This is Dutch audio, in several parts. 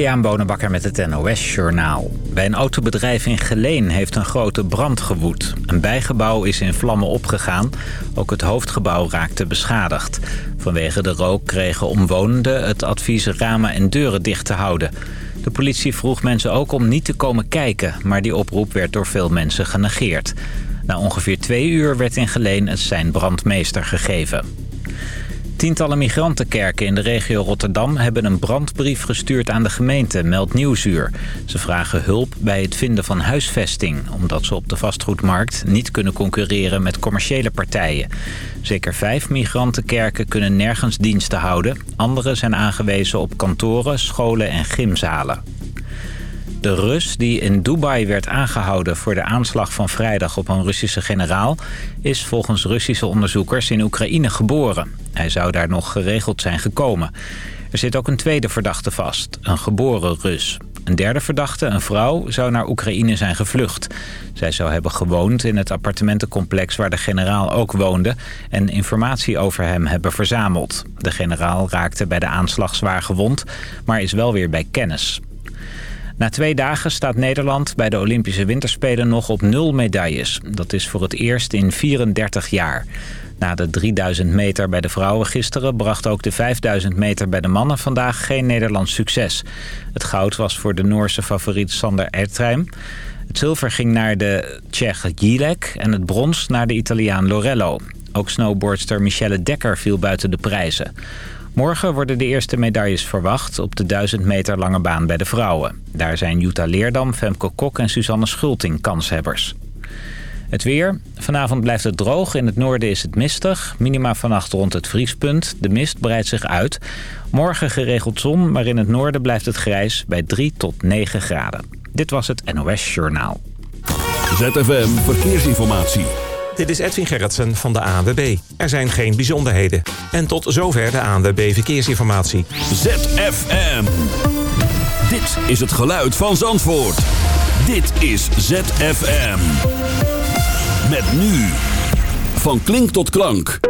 Christian Bonenbakker met het NOS Journaal. Bij een autobedrijf in Geleen heeft een grote brand gewoed. Een bijgebouw is in vlammen opgegaan. Ook het hoofdgebouw raakte beschadigd. Vanwege de rook kregen omwonenden het advies ramen en deuren dicht te houden. De politie vroeg mensen ook om niet te komen kijken... maar die oproep werd door veel mensen genegeerd. Na ongeveer twee uur werd in Geleen het zijn brandmeester gegeven. Tientallen migrantenkerken in de regio Rotterdam hebben een brandbrief gestuurd aan de gemeente, meldt Nieuwsuur. Ze vragen hulp bij het vinden van huisvesting, omdat ze op de vastgoedmarkt niet kunnen concurreren met commerciële partijen. Zeker vijf migrantenkerken kunnen nergens diensten houden. Andere zijn aangewezen op kantoren, scholen en gymzalen. De Rus die in Dubai werd aangehouden voor de aanslag van vrijdag op een Russische generaal... is volgens Russische onderzoekers in Oekraïne geboren. Hij zou daar nog geregeld zijn gekomen. Er zit ook een tweede verdachte vast, een geboren Rus. Een derde verdachte, een vrouw, zou naar Oekraïne zijn gevlucht. Zij zou hebben gewoond in het appartementencomplex waar de generaal ook woonde... en informatie over hem hebben verzameld. De generaal raakte bij de aanslag zwaar gewond, maar is wel weer bij kennis. Na twee dagen staat Nederland bij de Olympische Winterspelen nog op nul medailles. Dat is voor het eerst in 34 jaar. Na de 3000 meter bij de vrouwen gisteren bracht ook de 5000 meter bij de mannen vandaag geen Nederlands succes. Het goud was voor de Noorse favoriet Sander Ertreim. Het zilver ging naar de Tsjech Gilek en het brons naar de Italiaan Lorello. Ook snowboardster Michelle Dekker viel buiten de prijzen. Morgen worden de eerste medailles verwacht op de 1000 meter lange baan bij de vrouwen. Daar zijn Jutta Leerdam, Femke Kok en Suzanne Schulting kanshebbers. Het weer. Vanavond blijft het droog. In het noorden is het mistig. Minima vannacht rond het vriespunt. De mist breidt zich uit. Morgen geregeld zon, maar in het noorden blijft het grijs bij 3 tot 9 graden. Dit was het NOS Journaal. ZFM Verkeersinformatie. Dit is Edwin Gerritsen van de ANWB. Er zijn geen bijzonderheden. En tot zover de ANWB Verkeersinformatie. ZFM. Dit is het geluid van Zandvoort. Dit is ZFM. Met nu. Van klink tot klank.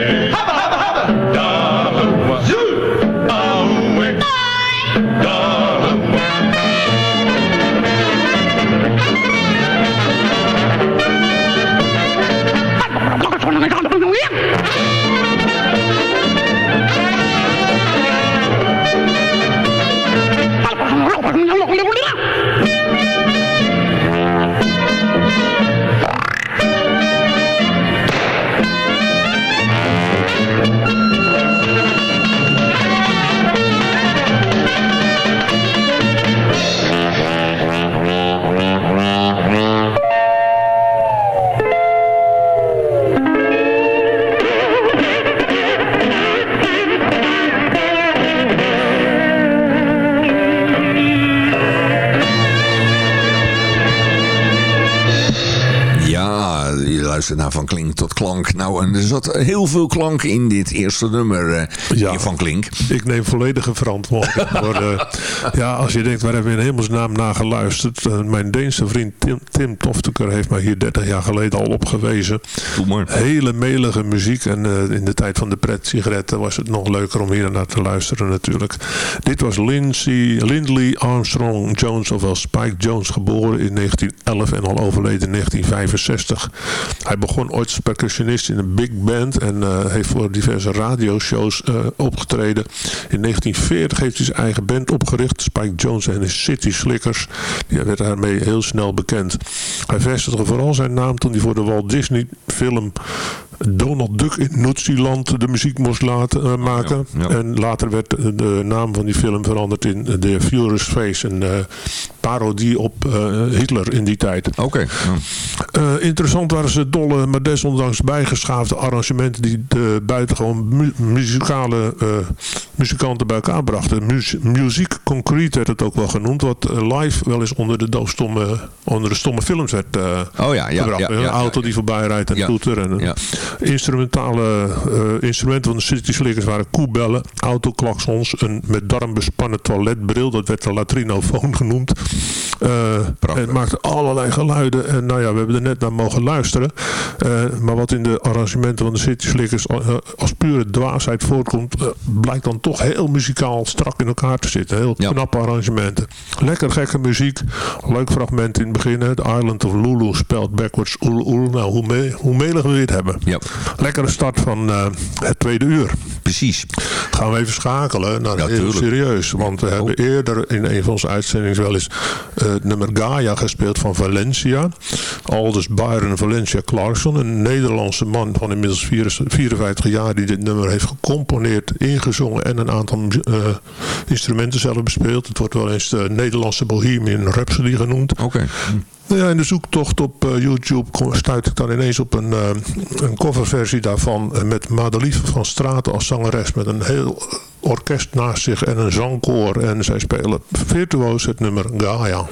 I'm gonna go get a little bit of Van Klink tot Klank. Nou, en er zat heel veel klank in dit eerste nummer uh, ja, Van Klink. Ik neem volledige verantwoording voor... Uh, ja, als je denkt, waar hebben we in hemelsnaam naar geluisterd? Uh, mijn Deense vriend Tim, Tim Tofteker heeft mij hier 30 jaar geleden al op gewezen. Hele melige muziek. En in de tijd van de pret-sigaretten was het nog leuker om hier naar te luisteren natuurlijk. Dit was Lindsay, Lindley Armstrong Jones, ofwel Spike Jones, geboren in 1911 en al overleden in 1965. Hij begon ooit als percussionist in een big band en uh, heeft voor diverse radioshows uh, opgetreden. In 1940 heeft hij zijn eigen band opgericht, Spike Jones en de City Slickers. Die werd daarmee heel snel bekend. Hij vestigde vooral zijn naam toen hij voor de Walt Disney film Donald Duck in Noordzeeland de muziek moest laten uh, maken. En later werd de naam van die film veranderd in The Furious Face. Een uh, parodie op uh, Hitler in die tijd. Oké. Okay. interessant waren ze dolle, maar desondanks bijgeschaafde arrangementen die de buitengewoon mu muzikale muzikanten bij elkaar brachten. muziek concrete werd het ook wel genoemd, wat live wel eens onder de doofstomme, onder de stomme films werd oh, ja, ja, gebracht. Ja, een auto die voorbij rijdt en toeter. En, Instrumentale uh, instrumenten van de City Slickers waren koebellen, autoklaksons, een met darm bespannen toiletbril, dat werd de latrinofoon genoemd. Uh, het maakte allerlei geluiden en nou ja, we hebben er net naar mogen luisteren. Uh, maar wat in de arrangementen van de City Slickers als pure dwaasheid voortkomt, blijkt dan toch heel muzikaal strak in elkaar te zitten. Heel ja. knappe arrangementen. Lekker gekke muziek. Leuk fragment in het begin. The Island of Lulu spelt backwards oel oel. Nou, hoe, me hoe melig we dit hebben. Ja. Lekkere start van uh, het tweede uur. Precies. Gaan we even schakelen naar ja, heel serieus. Want we oh. hebben eerder in een van onze uitzendingen wel eens uh, het nummer Gaia gespeeld van Valencia. Aldus Byron Valencia Clarkson. Een Nederlandse man van inmiddels 54 jaar die dit nummer heeft gecomponeerd, ingezongen en een aantal uh, instrumenten zelf bespeeld. Het wordt wel eens de Nederlandse Bohemian Rhapsody genoemd. Oké. Okay. Ja, in de zoektocht op uh, YouTube stuit ik dan ineens op een, uh, een coverversie daarvan met Madelief van Straten als zangeres met een heel orkest naast zich en een zangkoor. En zij spelen virtuoos het nummer Gaia.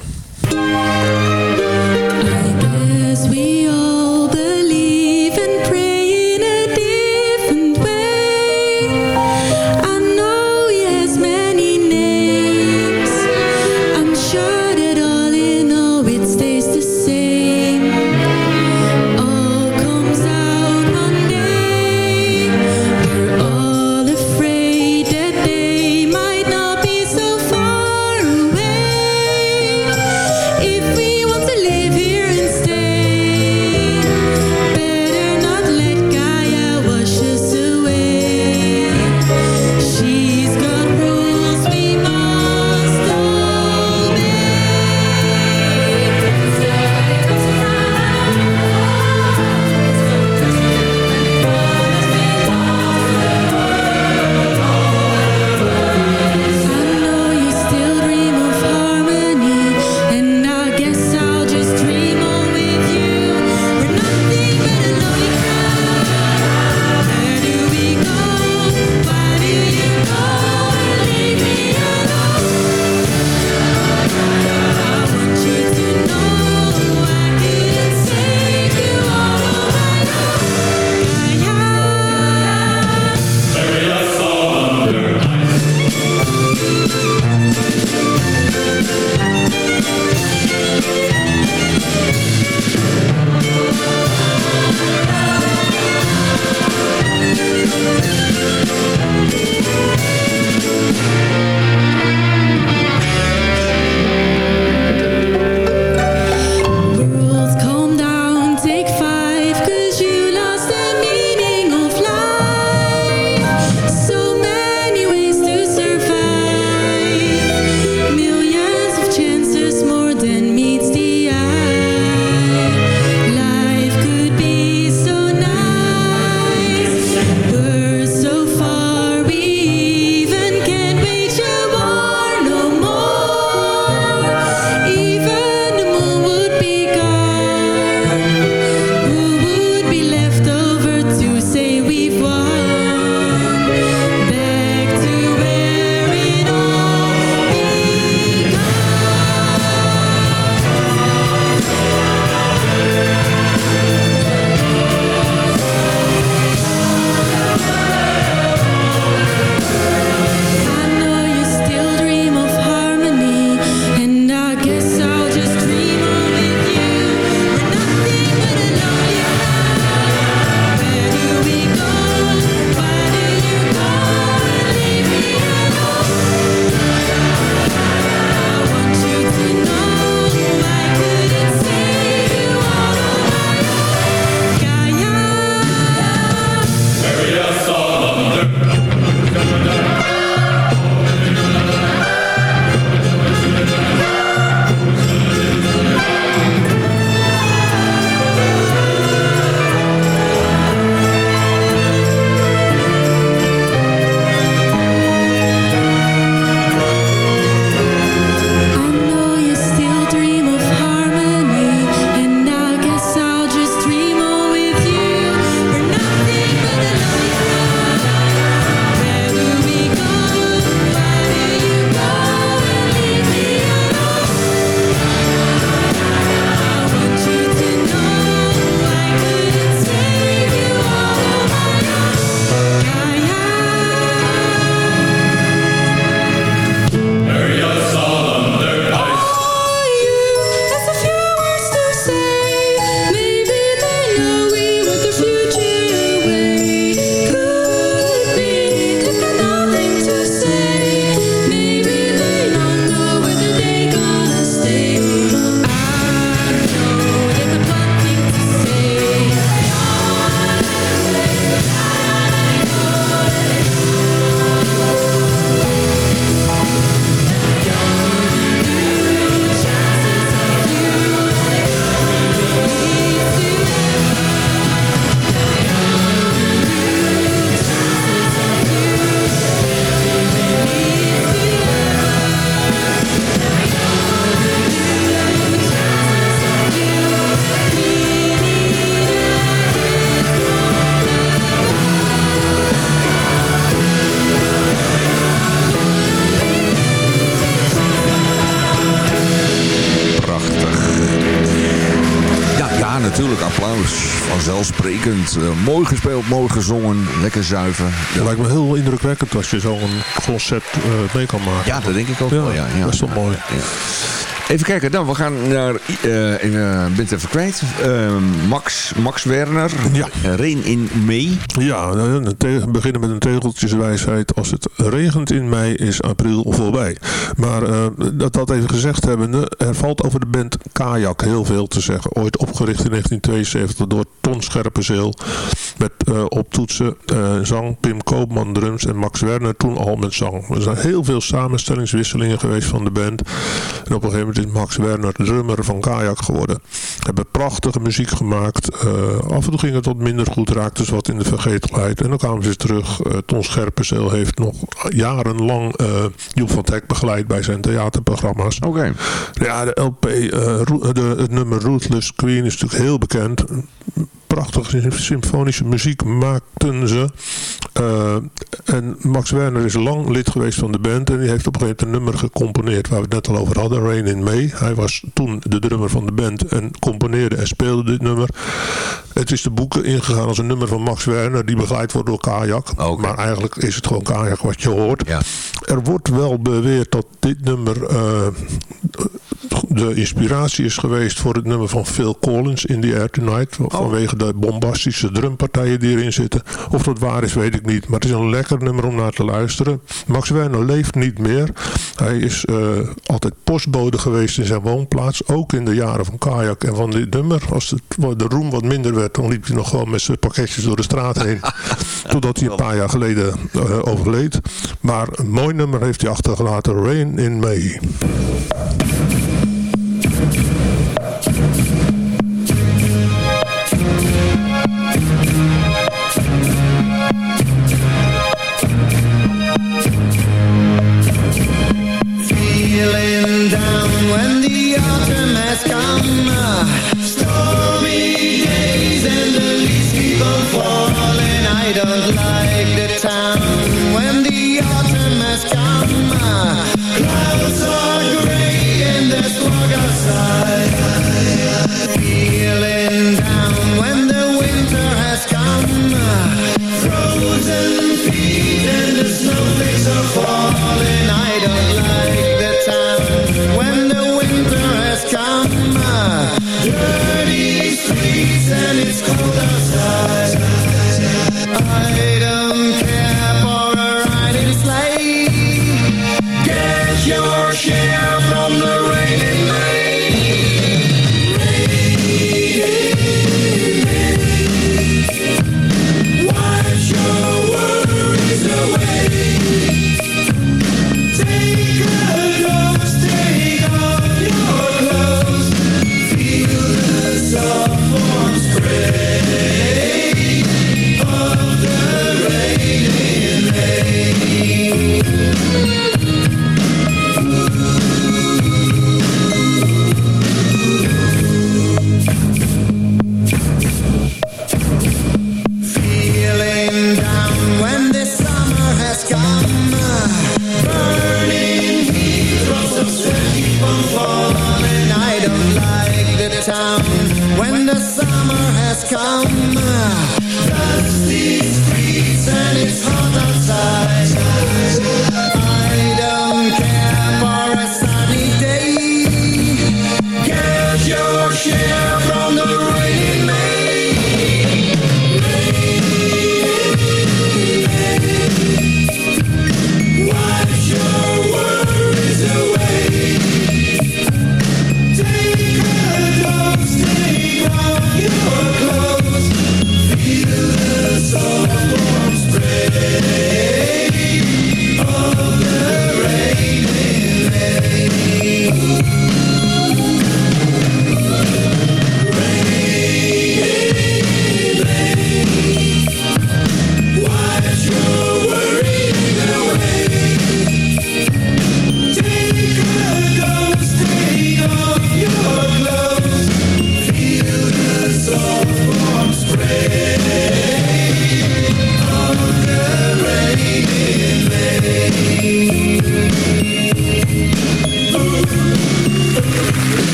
Vanzelfsprekend. Uh, mooi gespeeld, mooi gezongen, lekker zuiver. Het lijkt me heel indrukwekkend als je zo'n concert uh, mee kan maken. Ja, dat denk ik ook wel. Ja, ja, dat is toch mooi. Even kijken, dan. We gaan naar... Uh, even, ben het even kwijt. Uh, Max, Max Werner. Ja. Reen in mei. Ja, we beginnen met een tegeltjeswijsheid. Als het regent in mei is april voorbij. Maar uh, dat dat even gezegd hebbende. Er valt over de band Kajak heel veel te zeggen. Ooit opgericht in 1972 door Ton Scherpenzeel. Met op toetsen zang Pim Koopman drums en Max Werner toen al met zang. Er zijn heel veel samenstellingswisselingen geweest van de band. En op een gegeven moment is Max Werner drummer van Kajak geworden. Hebben prachtige muziek gemaakt. Uh, af en toe ging het wat minder goed, raakte ze wat in de vergetelheid. En dan kwamen ze terug. Uh, Ton Scherpenzeel heeft nog jarenlang uh, Joep van Teck begeleid bij zijn theaterprogramma's. Oké. Ja, de LP, de, het nummer Ruthless Queen is natuurlijk heel bekend prachtige symfonische muziek maakten ze. Uh, en Max Werner is lang lid geweest van de band. En die heeft op een gegeven moment een nummer gecomponeerd waar we het net al over hadden. Rain in May. Hij was toen de drummer van de band en componeerde en speelde dit nummer. Het is de boeken ingegaan als een nummer van Max Werner die begeleid wordt door Kajak. Maar eigenlijk is het gewoon Kajak wat je hoort. Ja. Er wordt wel beweerd dat dit nummer uh, de inspiratie is geweest voor het nummer van Phil Collins in The Air Tonight. Oh. Vanwege de bombastische drumpartijen die erin zitten. Of dat waar is weet ik niet. Maar het is een lekker nummer om naar te luisteren. Max Werner leeft niet meer. Hij is uh, altijd postbode geweest in zijn woonplaats. Ook in de jaren van Kajak en van dit nummer. Als het, de roem wat minder werd dan liep hij nog gewoon met zijn pakketjes door de straat heen. Totdat hij een paar jaar geleden uh, overleed. Maar een mooi nummer heeft hij achtergelaten. Rain in May.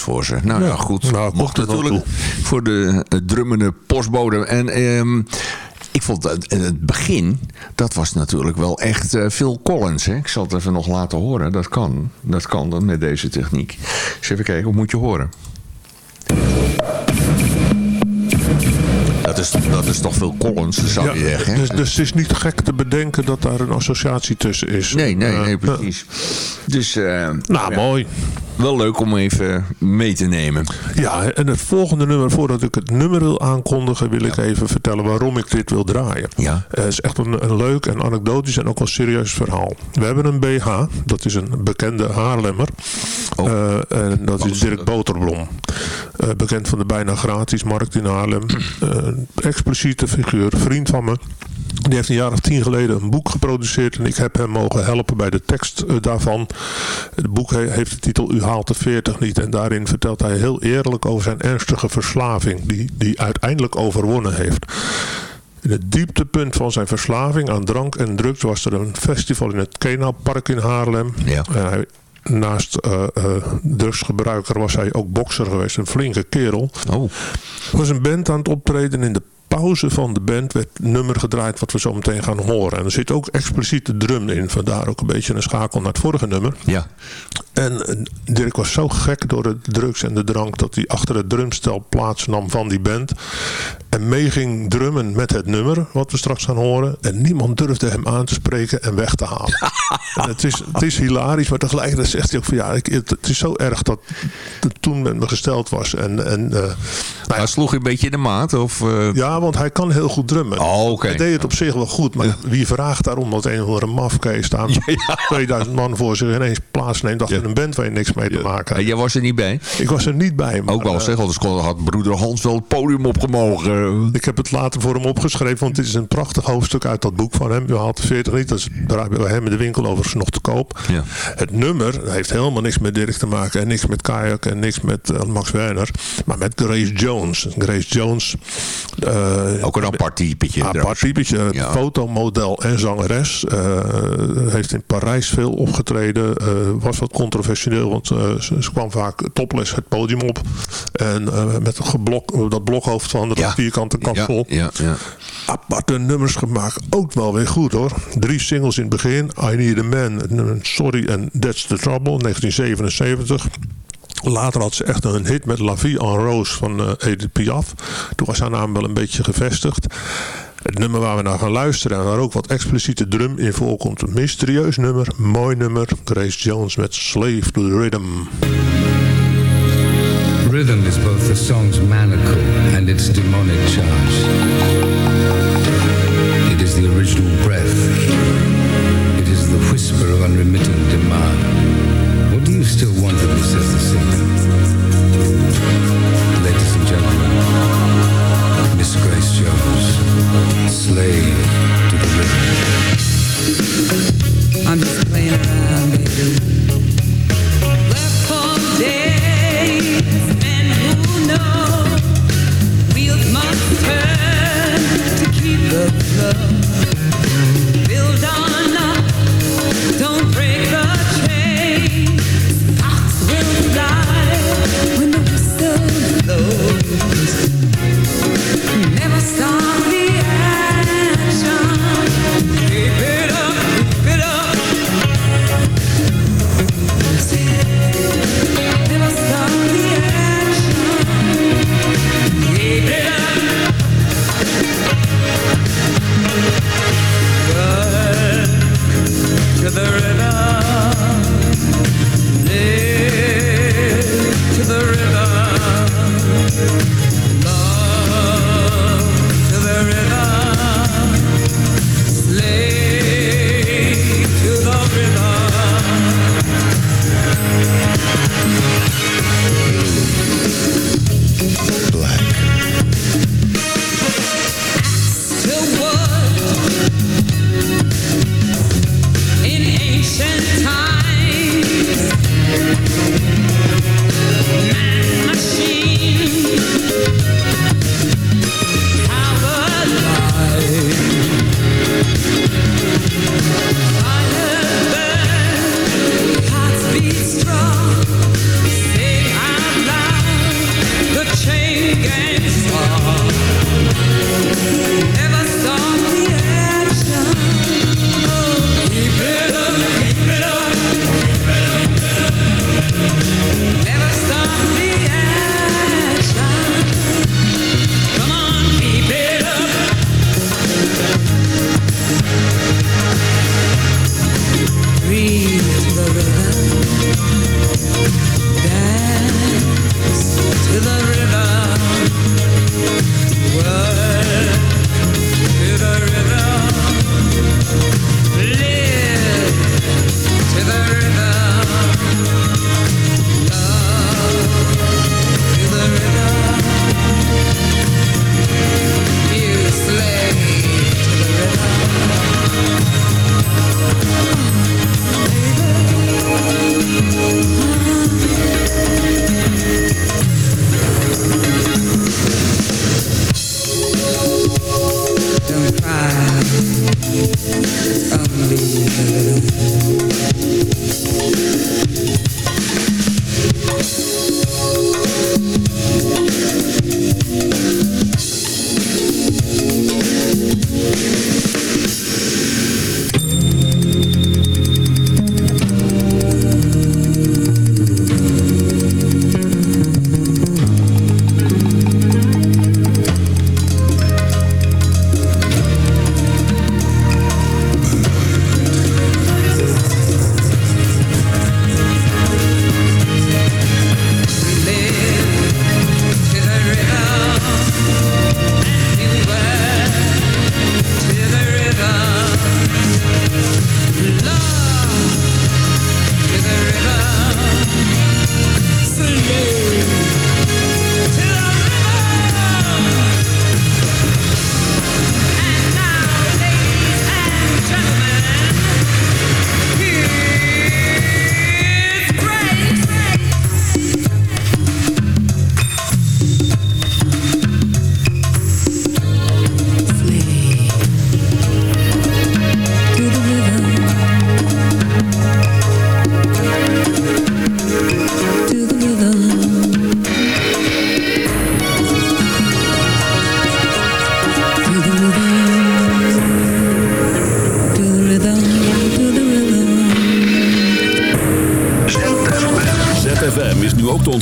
Applaus voor ze. Nou ja, goed. Nou, Mocht natuurlijk voor de uh, drummende postbode. En um, ik vond het, het, begin, dat was natuurlijk wel echt uh, Phil Collins. Hè? Ik zal het even nog laten horen. Dat kan. Dat kan dan met deze techniek. Eens even kijken, hoe moet je horen? Dat is, dat is toch veel Collins, zou ja, je zeggen. Dus, dus, het is niet gek te bedenken dat daar een associatie tussen is. Nee, nee, nee precies. Dus, uh, nou, ja. mooi. Wel leuk om even mee te nemen. Ja, en het volgende nummer, voordat ik het nummer wil aankondigen, wil ik even vertellen waarom ik dit wil draaien. Ja. Het is echt een, een leuk en anekdotisch en ook een serieus verhaal. We hebben een BH, dat is een bekende Haarlemmer. Oh. Uh, en dat is Dirk Boterblom. Uh, bekend van de bijna gratis markt in Haarlem. expliciete figuur, vriend van me. Die heeft een jaar of tien geleden een boek geproduceerd en ik heb hem mogen helpen bij de tekst daarvan. Het boek he heeft de titel U haalt de 40 niet en daarin vertelt hij heel eerlijk over zijn ernstige verslaving die die uiteindelijk overwonnen heeft. In het dieptepunt van zijn verslaving aan drank en drugs was er een festival in het Kena-park in Haarlem. Ja. En hij, naast uh, uh, drugsgebruiker was hij ook bokser geweest, een flinke kerel. Oh. Er was een band aan het optreden in de pauze van de band werd nummer gedraaid wat we zo meteen gaan horen. En er zit ook expliciete drum in. Vandaar ook een beetje een schakel naar het vorige nummer. Ja. En eh, Dirk was zo gek door de drugs en de drank dat hij achter het drumstel plaatsnam van die band. En mee ging drummen met het nummer wat we straks gaan horen. En niemand durfde hem aan te spreken en weg te halen. en het, is, het is hilarisch, maar tegelijkertijd zegt hij ook van ja, ik, het, is zo erg dat het toen met me gesteld was. En, en, uh, nou ja, sloeg hij een beetje in de maat? Of, uh... Ja, want hij kan heel goed drummen. Oh, okay. Hij deed het op zich wel goed, maar wie vraagt daarom dat een of andere mafkees staan ja. 2000 man voor zich ineens plaatsneemt achter ja. een band waar je niks mee te maken hebt. jij was er niet bij? Ik was er niet bij. Maar, Ook wel zeg, anders had broeder Hans wel het podium opgemogen. Ik heb het later voor hem opgeschreven, want dit is een prachtig hoofdstuk uit dat boek van hem. U haalt de 40 niet, dat is bij hem in de winkel overigens nog te koop. Ja. Het nummer heeft helemaal niks met Dirk te maken en niks met Kayak en niks met uh, Max Werner, maar met Grace Jones. Grace Jones... Uh, ook een apart typetje. Apart typetje, ja. fotomodel en zangeres. Uh, heeft in Parijs veel opgetreden. Uh, was wat controversieel, want ze, ze, kwam vaak topless het podium op. En met een geblok, dat blokhoofd van de ja. vierkante kant ja, vol. Ja, ja. Aparte nummers gemaakt. Ook wel weer goed hoor. Drie singles in het begin. I Need a Man, Sorry and That's the Trouble, 1977. Later had ze echt een hit met La Vie en Rose van uh, Edith Piaf. Toen was haar naam wel een beetje gevestigd. Het nummer waar we naar gaan luisteren en waar ook wat expliciete drum in voorkomt. Een mysterieus nummer, mooi nummer. Grace Jones met Slave to the Rhythm. Rhythm is both the song's manacle and its demonic charge. It is the original breath. It is the whisper of unremitting demand. Still want of me, says the singer? Ladies and gentlemen, Miss Grace Jones, slave to the rhythm. I'm just playing around, baby.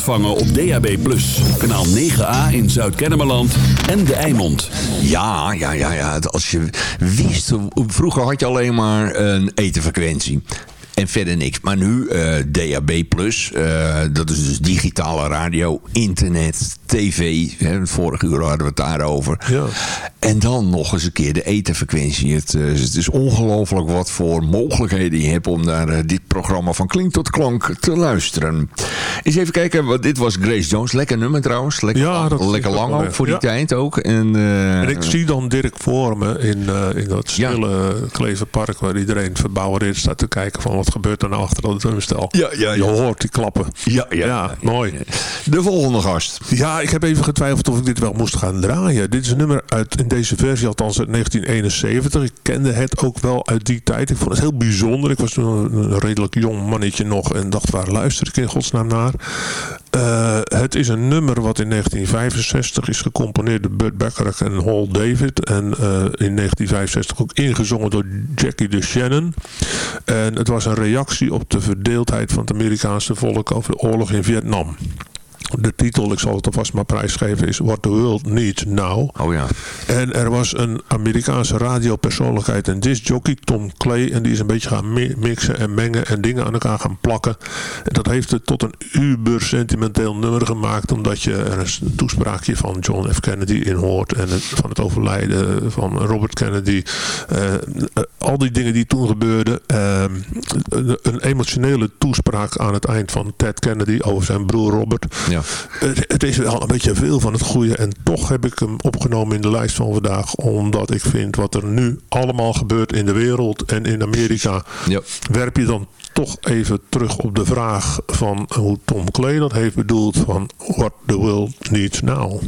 Ontvangen op DAB+. Kanaal 9A in Zuid-Kennemerland en De Eimond. Ja, ja, ja, ja. Als je wist, vroeger had je alleen maar een etenfrequentie. En verder niks. Maar nu eh, DAB+, eh, dat is dus digitale radio, internet, tv. Hè, vorige uur hadden we het daarover. Ja. En dan nog eens een keer de etenfrequentie. Het, eh, het is ongelooflijk wat voor mogelijkheden je hebt om naar dit programma van Klink tot Klank te luisteren. Eens even kijken, wat, dit was Grace Jones. Lekker nummer trouwens. Lekker, Ja, dat lekker lang ook voor die ja. tijd ook. En, eh, En ik zie dan Dirk voor me in, eh, in dat Ja. stille Kleverpark waar iedereen verbouwereerd staat te kijken van wat gebeurt er nou achter dat drumstel. Ja, ja, Je ja. hoort die klappen. Ja, ja. Ja, mooi. De volgende gast. Ja, ik heb even getwijfeld of ik dit wel moest gaan draaien. Dit is een nummer uit, in deze versie althans uit 1971. Ik kende het ook wel uit die tijd. Ik vond het heel bijzonder. Ik was toen een redelijk jong mannetje nog en dacht, waar luister ik in godsnaam naar? Eh, het is een nummer wat in 1965 is gecomponeerd door Burt Bacharach en Hall David. En eh, in 1965 ook ingezongen door Jackie de Shannon. En het was een reactie op de verdeeldheid van het Amerikaanse volk over de oorlog in Vietnam. De titel, ik zal het alvast maar prijsgeven, is What the World Needs Now. Oh ja. En er was een Amerikaanse radiopersoonlijkheid, een discjockey, Tom Clay. En die is een beetje gaan mi- mixen en mengen en dingen aan elkaar gaan plakken. En dat heeft het tot een uber sentimenteel nummer gemaakt. Omdat je er een toespraakje van John F. Kennedy in hoort. En het, van het overlijden van Robert Kennedy. Eh, eh, al die dingen die toen gebeurden. Eh, een, een emotionele toespraak aan het eind van Ted Kennedy over zijn broer Robert. Ja. Het, het is wel een beetje veel van het goede. En toch heb ik hem opgenomen in de lijst van vandaag. Omdat ik vind wat er nu allemaal gebeurt in de wereld en in Amerika. Ja. Werp je dan toch even terug op de vraag van hoe Tom Clay dat heeft bedoeld. Van what the world needs now.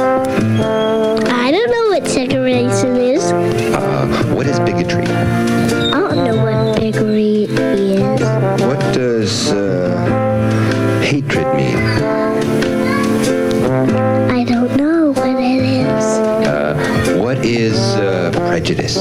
I don't know what segregation is. Uh, what is bigotry? I don't know what bigotry is. What does uh, hatred mean? I don't know what it is. Uh, what is uh, prejudice?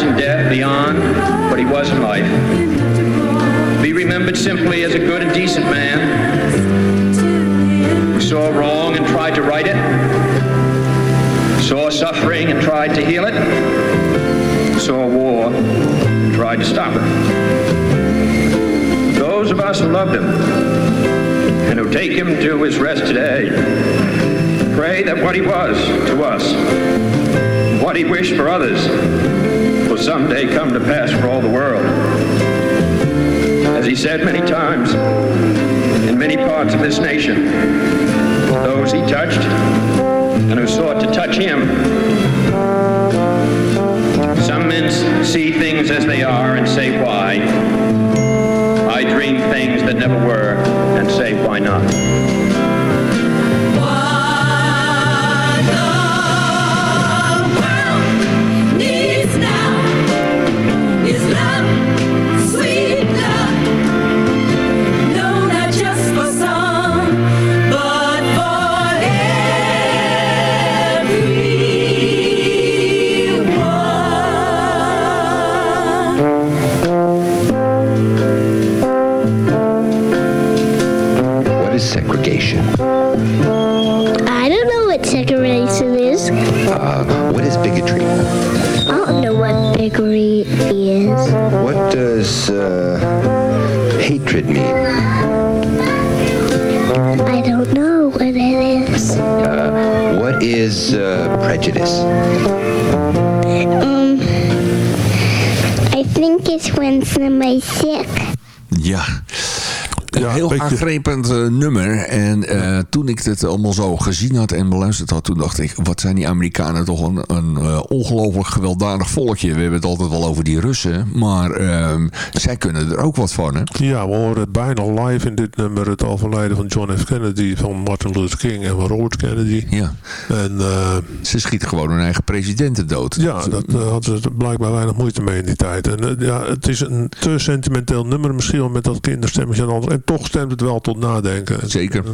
In death beyond what he was in life. Be remembered simply as a good and decent man who saw wrong and tried to right it, saw suffering and tried to heal it, saw war and tried to stop it. Those of us who loved him and who take him to his rest today pray that what he was to us, what he wished for others, will someday come to pass for all the world. As he said many times in many parts of this nation, those he touched and who sought to touch him some men see things as they are and say why. I dream things that never were and say why not. Mean? I don't know what it is. Uh, what is uh, prejudice? Um, I think it's when somebody's sick. Ja. Een heel beetje- aangrijpend eh, nummer. En eh, toen ik dit allemaal zo gezien had en beluisterd had... toen dacht ik, wat zijn die Amerikanen toch een, een eh, ongelooflijk gewelddadig volkje. We hebben het altijd wel over die Russen. Maar ehm, zij kunnen er ook wat van, hè? Ja, we horen bijna live in dit nummer het overlijden van John F. Kennedy, van Martin Luther King en van Robert Kennedy. Ja. En, Ze schieten gewoon hun eigen presidenten dood. ja, dat hadden ze blijkbaar weinig moeite mee in die tijd. En ja, het is een te sentimenteel nummer, misschien wel met dat kinderstemmetje en alles. En toch stemt het wel tot nadenken. En, Zeker. eh,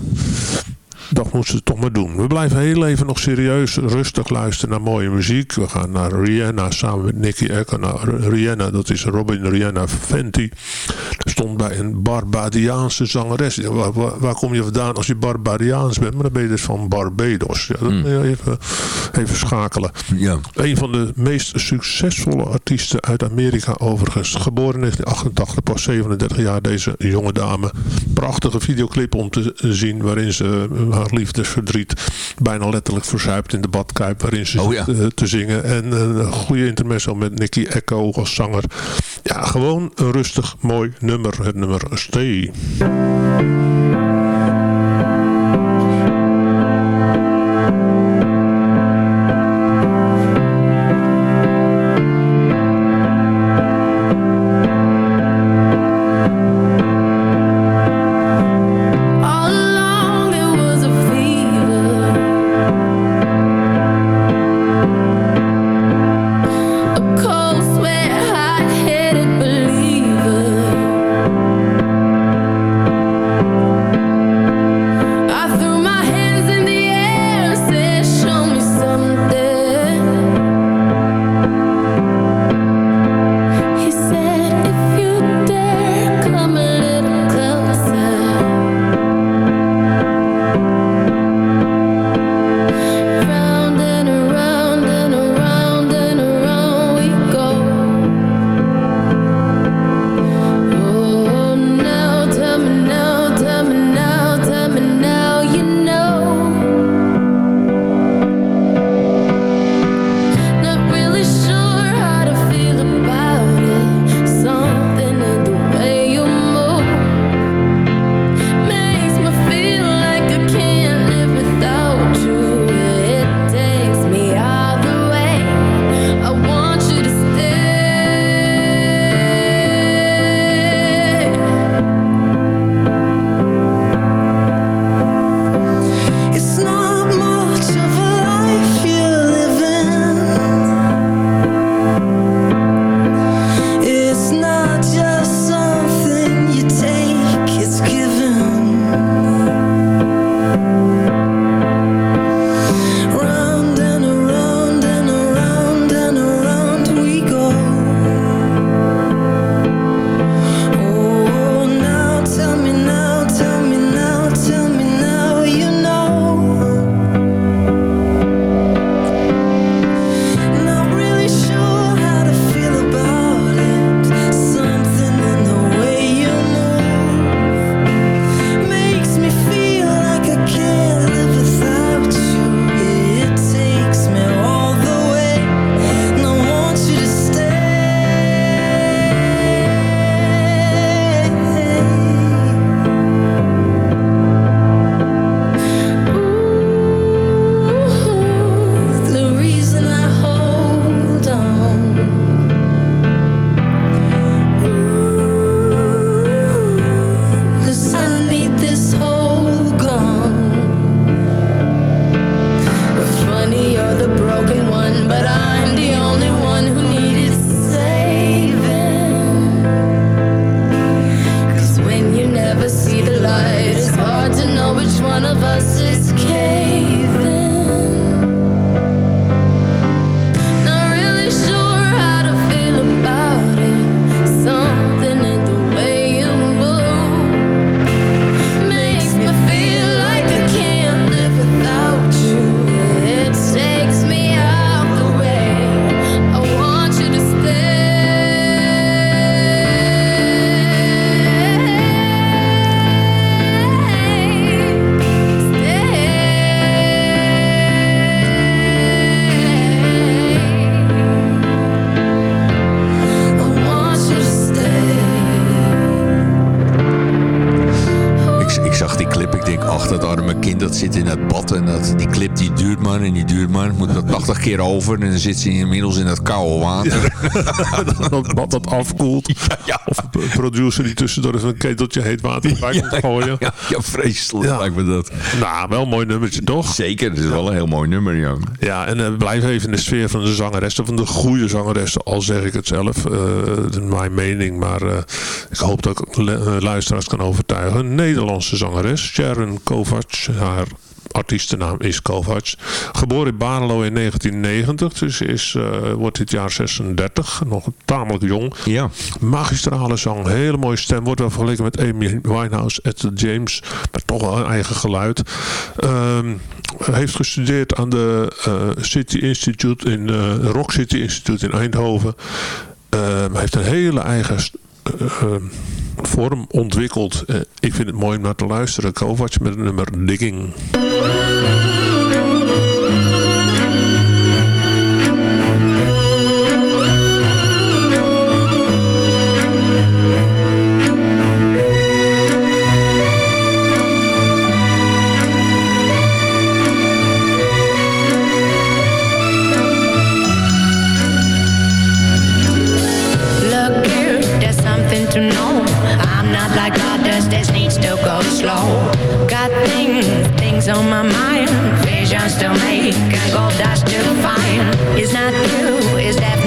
dat moesten ze toch maar doen. We blijven heel even nog serieus rustig luisteren naar mooie muziek. We gaan naar Rihanna samen met Nicky Echo. Nou, Rihanna, dat is Robin Rihanna Fenty. Stond bij een Barbadiaanse zangeres. Waar, waar- waar kom je vandaan als je Barbadiaans bent? Maar dan ben je dus van Barbados. Ja, dat moet je even, even schakelen. Ja. Een van de meest succesvolle artiesten uit Amerika overigens. Geboren in 1988, pas 37 jaar deze jonge dame. Prachtige videoclip om te zien waarin ze eh, haar liefdesverdriet bijna letterlijk verzuipt in de badkuip. Waarin ze Oh ja. zit, eh, te zingen. En een goede intermezzo met Nicky Echo als zanger. Ja, gewoon een rustig mooi nummer. Het nummer Stay. Keer over en dan zit ze inmiddels in dat koude water. dat bad dat afkoelt. Of een producer die tussendoor even een keteltje heet water bij komt gooien. Ja, ja, vreselijk Ja. lijkt me dat. Nou, wel een mooi nummertje toch? Zeker, het is wel een heel mooi nummer, ja. Ja, en eh, blijf even in de sfeer van de zangeressen, van de goede zangeressen, al zeg ik het zelf. eh, mijn mening, maar eh, ik hoop dat ik luisteraars kan overtuigen. Een Nederlandse zangeres, Sharon Kovacs, haar artiestennaam is Kovacs. Geboren in Barelo in 1990, dus is, eh, wordt dit jaar 36, nog tamelijk jong. Ja. Magistrale zang, hele mooie stem, wordt wel vergeleken met Amy Winehouse, Etta James, maar toch wel een eigen geluid. Ehm, heeft gestudeerd aan de eh, City Institute in eh, Rock City Institute in Eindhoven. Ehm, heeft een hele eigen eh, ehm, vorm ontwikkeld. Eh, ik vind het mooi om naar te luisteren. Kovacs met het nummer Digging. Things on my mind. Visions to make and gold dust to find. It's not you, it's definitely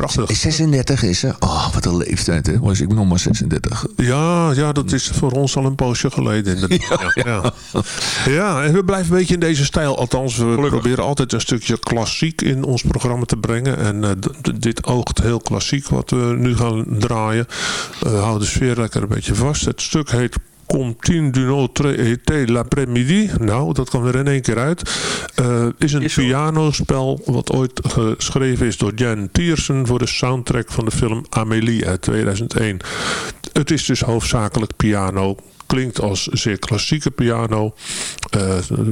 Prachtig. 36 is ze. Oh, wat een leeftijd, hè. Was ik nog maar 36. Ja, ja, dat is voor ons al een poosje geleden. Ja, ja. ja, en we blijven een beetje in deze stijl. Althans, we proberen altijd een stukje klassiek in ons programma te brengen. En eh, dit oogt heel klassiek wat we nu gaan draaien. Eh, We houden de sfeer lekker een beetje vast. Het stuk heet Continue d'une autre été l'après-midi. Nou, dat kwam er in één keer uit. Eh, is een pianospel wat ooit geschreven is door Jan Tiersen voor de soundtrack van de film Amélie uit 2001. Het is dus hoofdzakelijk piano klinkt als zeer klassieke piano.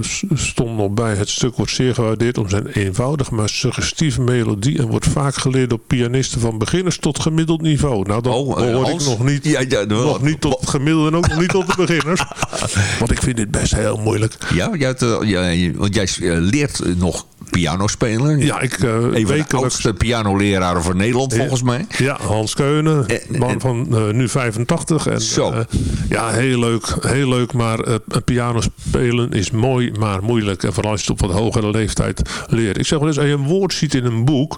S- stond nog bij, het stuk wordt zeer gewaardeerd om zijn eenvoudige maar suggestieve melodie en wordt vaak geleerd door pianisten van beginners tot gemiddeld niveau. Nou, dan Oh, hoor ik nog niet, Ja, ja, wel. nog niet tot het gemiddelde en ook nog niet tot de beginners. Want ik vind dit best heel moeilijk. Ja, want jij eh, leert eh, nog piano spelen. Ja, ik eh Een van de oudste pianoleraren van Nederland, volgens mij. Ja, Hans Keunen, man van eh, nu 85. En, Zo. eh, ja, heel leuk, heel leuk. Maar eh, een piano spelen is mooi, maar moeilijk. En vooral als je het op wat hogere leeftijd leert. Ik zeg wel eens, als je een woord ziet in een boek,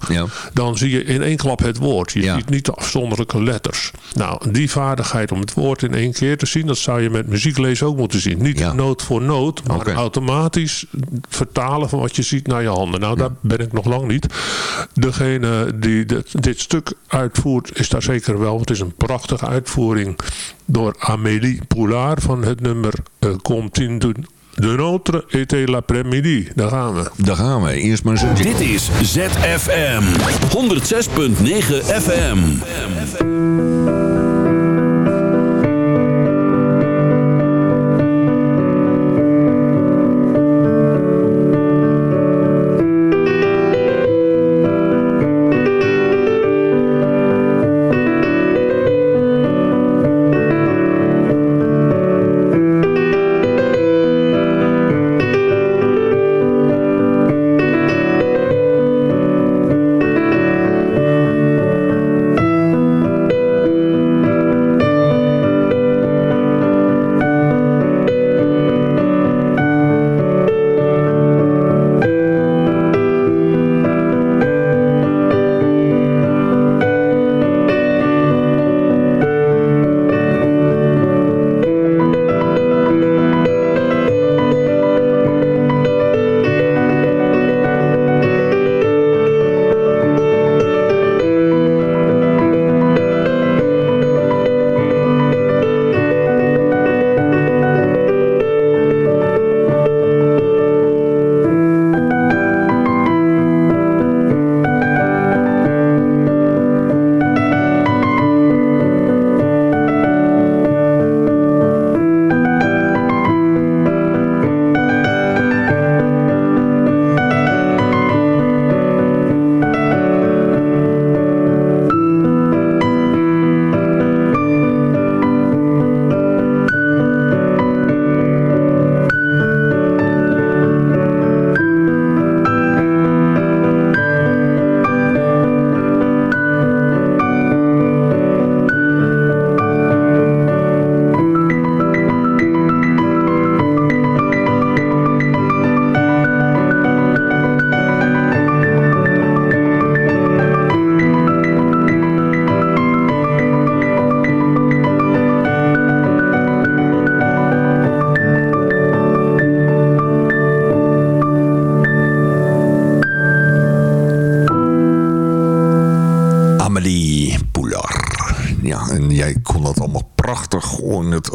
dan zie je in één klap het woord. Je ziet niet de afzonderlijke letters. Nou, die vaardigheid om het woord in één keer te zien, dat zou je met muziek lezen ook moeten zien. Niet noot voor noot, maar automatisch vertalen van wat je ziet naar je handen. Nou, daar ben ik nog lang niet. Degene die dit, dit stuk uitvoert, is daar zeker wel. Het is een prachtige uitvoering door Amélie Poulard van het nummer uh, Continue de, de Notre été l'après-midi. Daar gaan we. Daar gaan we. Eerst maar eens Dit is ZFM 106.9 FM. Amélie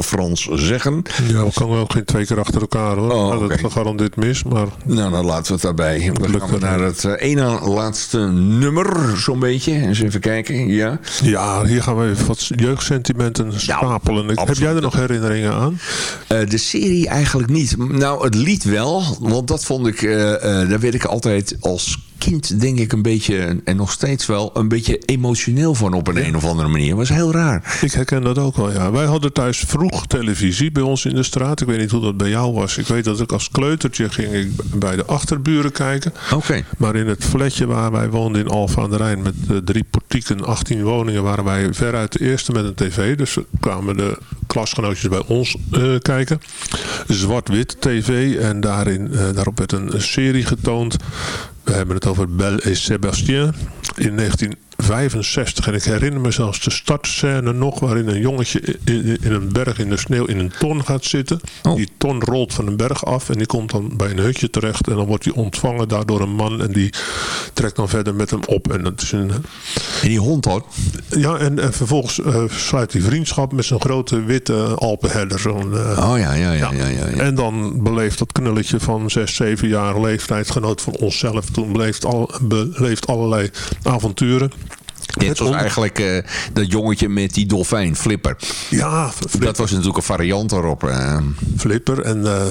Frans zeggen. Ja, we kan ook geen twee keer achter elkaar hoor. Oh, Nou. Dat gaat dit mis, maar... Nou, dan laten we het daarbij. Dan gaan we naar het eh, ene laatste nummer, zo'n beetje. Eens even kijken, ja. Ja, hier gaan we even wat jeugdsentimenten stapelen. Ik- Heb jij er nog herinneringen aan? Eh, de serie eigenlijk niet. Nou, het lied wel. Want dat vond ik, eh, daar werd ik altijd als kind, denk ik, een beetje, en nog steeds wel, een beetje emotioneel van op een, een of andere manier. Was heel raar. Ik herken dat ook wel, ja. Wij hadden thuis vroeg televisie bij ons in de straat. Ik weet niet hoe dat bij jou was. Ik weet dat ik als kleutertje ging ik bij de achterburen kijken. Oké. Maar in het flatje waar wij woonden in Alphen aan de Rijn... met drie portieken, 18 woningen... waren wij veruit de eerste met een tv. Dus kwamen de klasgenootjes bij ons eh, kijken. Zwart-wit tv. En daarin, eh, daarop werd een serie getoond. We hebben het over Belle et Sébastien in 1965. En ik herinner me zelfs de startscène nog... waarin een jongetje in, in een berg in de sneeuw in een ton gaat zitten. Die ton rolt van een berg af en die komt dan bij een hutje terecht. En dan wordt hij ontvangen daar door een man... en die trekt dan verder met hem op. En, dat is een, en die hond hoor? Ja, en, en vervolgens eh, sluit hij vriendschap met zo'n grote witte Alpenherder. Zo'n, eh, Oh ja, ja, ja. ja, ja, ja. en dan beleeft dat knulletje van 6, 7 jaar leeftijd, genoot van onszelf, toen beleeft, al, beleeft allerlei avonturen. Dit was eigenlijk eh, dat jongetje met die dolfijn, Flipper. Ja, Dat was natuurlijk een variant erop. eh. Flipper en eh,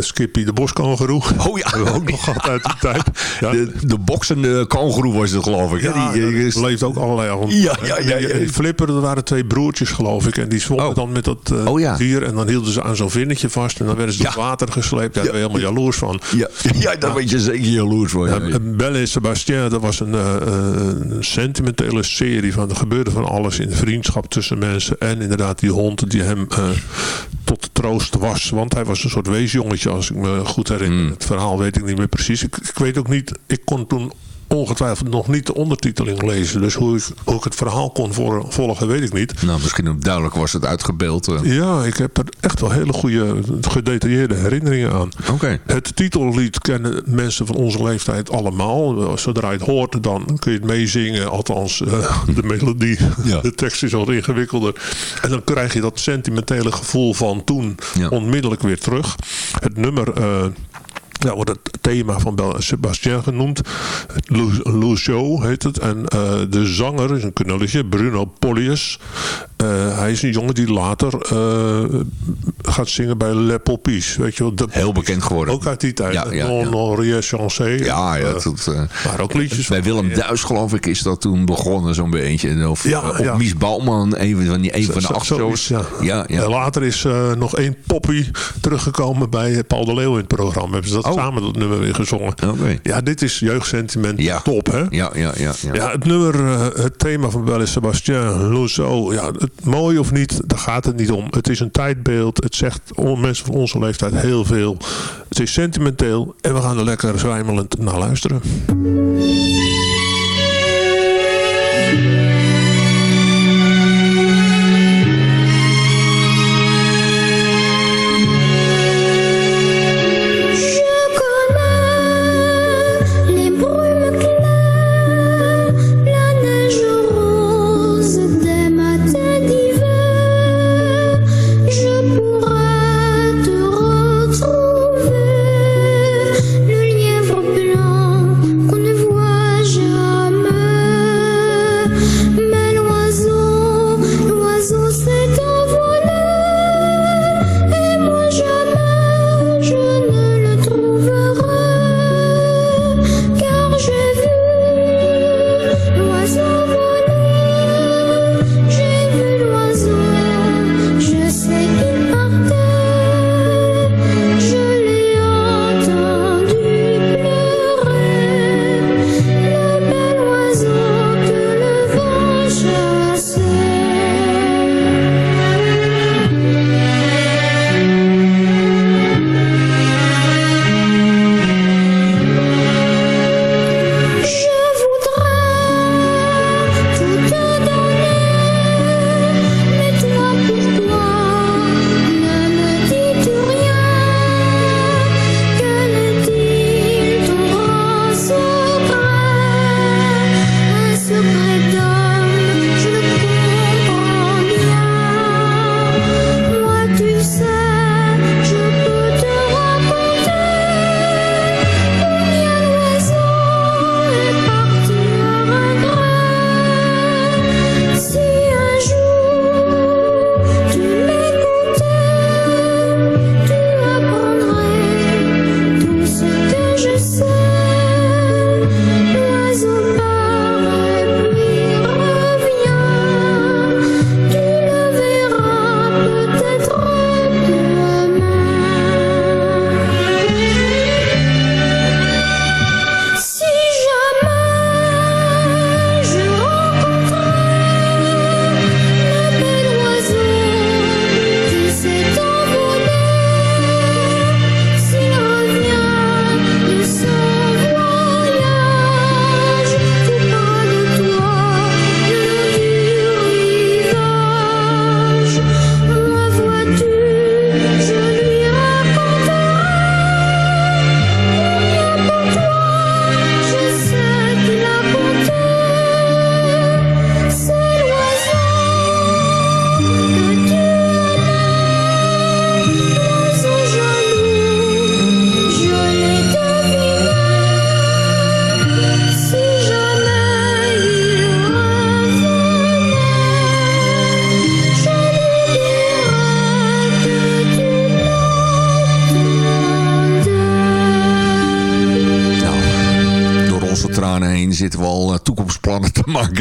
Skippy de boskangeroe. Oh ja. Ook nog gehad uit die tijd. Ja, De, de boksende kangoeroe was het geloof ik. Ja, die, die- leeft ook allerlei avonturen. Ja, ja, ja. En Flipper, dat waren twee broertjes geloof ik. En die zwommen dan met dat Oh, ja. dier. En dan hielden ze aan zo'n vinnetje vast. En dan werden ze door water gesleept. Daar ben je helemaal jaloers van. ja, ja, daar weet je zeker jaloers van. Ja. en Belle en Sebastien, dat was een, een sentimentele serie van er gebeurde van alles in vriendschap tussen mensen en inderdaad die hond die hem eh, tot troost was. Want hij was een soort weesjongetje als ik me goed herinner. Hmm. Het verhaal weet ik niet meer precies. Ik, ik weet ook niet, ik kon toen ongetwijfeld nog niet de ondertiteling lezen. Dus hoe ik, hoe ik het verhaal kon vol- volgen weet ik niet. Nou, misschien ook duidelijk was het uitgebeeld. eh. Ja, ik heb er echt wel hele goede, gedetailleerde herinneringen aan. Oké. Het titellied kennen mensen van onze leeftijd allemaal. Zodra je het hoort, dan kun je het meezingen. Althans, eh, de melodie. Ja. De tekst is wat ingewikkelder. En dan krijg je dat sentimentele gevoel van toen Ja. onmiddellijk weer terug. Het nummer... eh, ja, wordt het thema van Bel en Sebastien genoemd. Lou- heet het. En eh, de zanger is een knulletje, Bruno Polius. Eh, hij is een jongen die later eh, gaat zingen bij Le Poppies. Weet je wel, de Heel bekend geworden. ook uit die tijd. Ja, ja, ja. Non, non, chancé. Ja, ja. Eh, Dat, maar ook liedjes bij Willem Duis geloof ik is dat toen begonnen zo'n beetje. Of, Ja, of ja. Mies Bouwman, een van, die, een van de zoiets, ja. Ja, ja. Later is nog één poppy teruggekomen bij Paul de Leeuw in het programma. Hebben ze dat Oh. samen dat nummer weer gezongen. Ja, dit is jeugdsentiment Ja. top, hè? Ja, ja, ja. ja. Ja, het nummer, het thema van Belle Sebastien, Lusso. Ja, het, mooi of niet, daar gaat het niet om. Het is een tijdbeeld. Het zegt mensen van onze leeftijd heel veel. Het is sentimenteel en we gaan er lekker zwijmelend naar luisteren.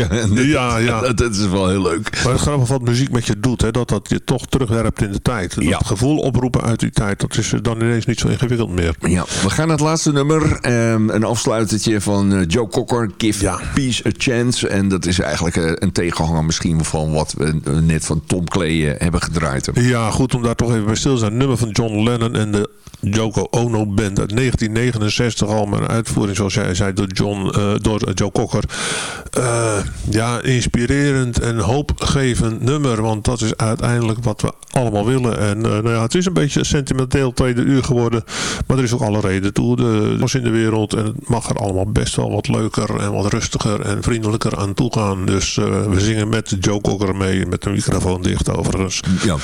Ja, ja. dat, dat is wel heel leuk. Maar het grappige wat muziek met je doet, hè, dat dat je toch terugwerpt in de tijd. Dat gevoel oproepen uit die tijd, dat is dan ineens niet zo ingewikkeld meer. Ja, we gaan naar het laatste nummer. Ehm, een afsluitertje van eh, Joe Cocker, Give Peace a Chance. En dat is eigenlijk eh, een tegenhanger misschien van wat we net van Tom Clay eh, hebben gedraaid. Ja, goed om daar toch even bij stil te zijn. Nummer van John Lennon en de Yoko Ono Band uit 1969 al. Maar een uitvoering, zoals jij zei, door, John, door Joe Cocker. Eh, ja, inspirerend en hoopgevend nummer. Want dat is uiteindelijk wat we allemaal willen. En eh, nou ja, het is een beetje sentimenteel tweede uur geworden. Maar er is ook alle reden toe. De was in de wereld. En het mag er allemaal best wel wat leuker en wat rustiger en vriendelijker aan toe gaan. Dus eh, we zingen met Joe Cocker mee. Met de microfoon dicht overigens. Ja.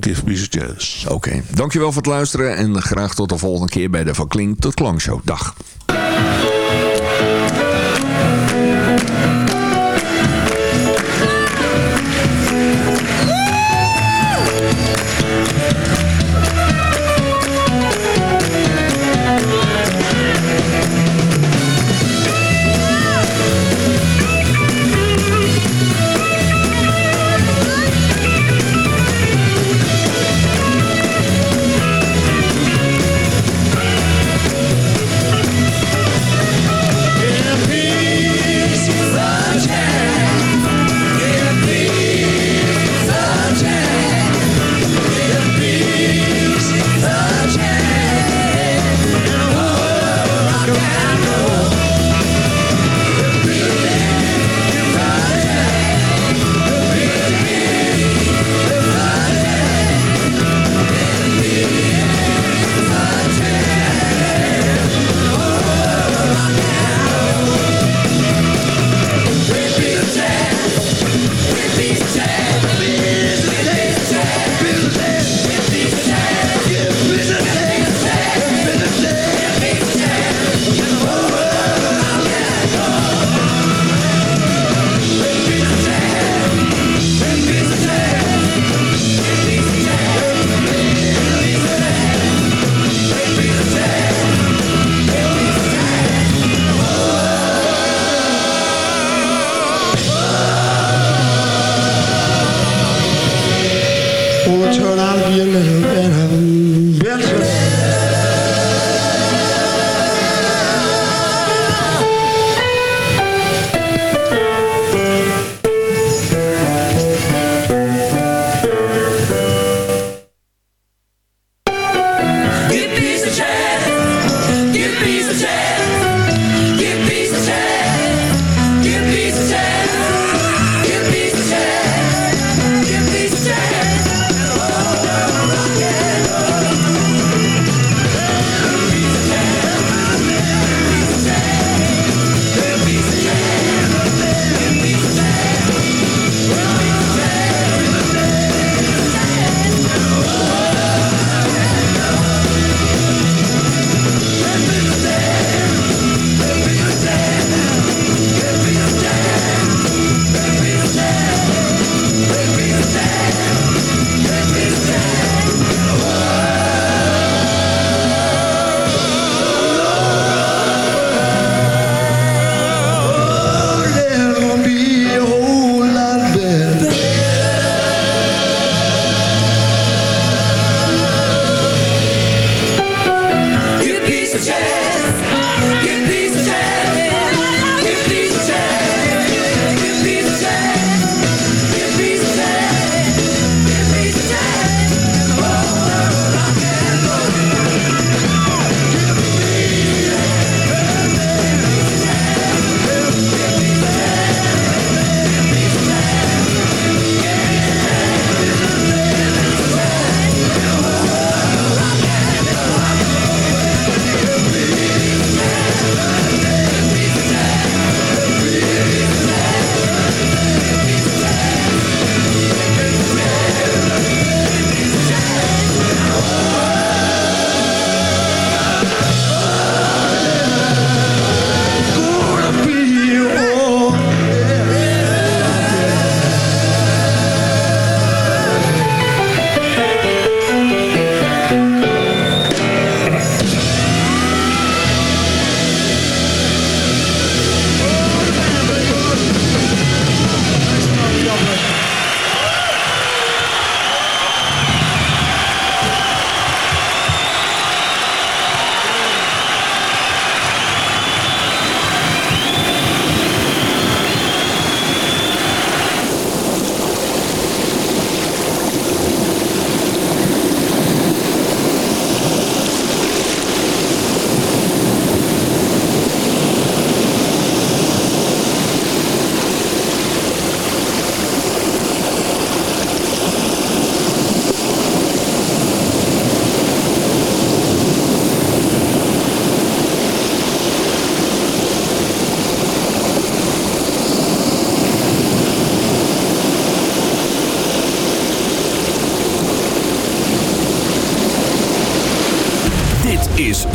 Give peace a chance. Oké, dankjewel voor het luisteren. En graag tot de volgende keer bij de Van Klink tot Klankshow. Dag. Turn out to be a little.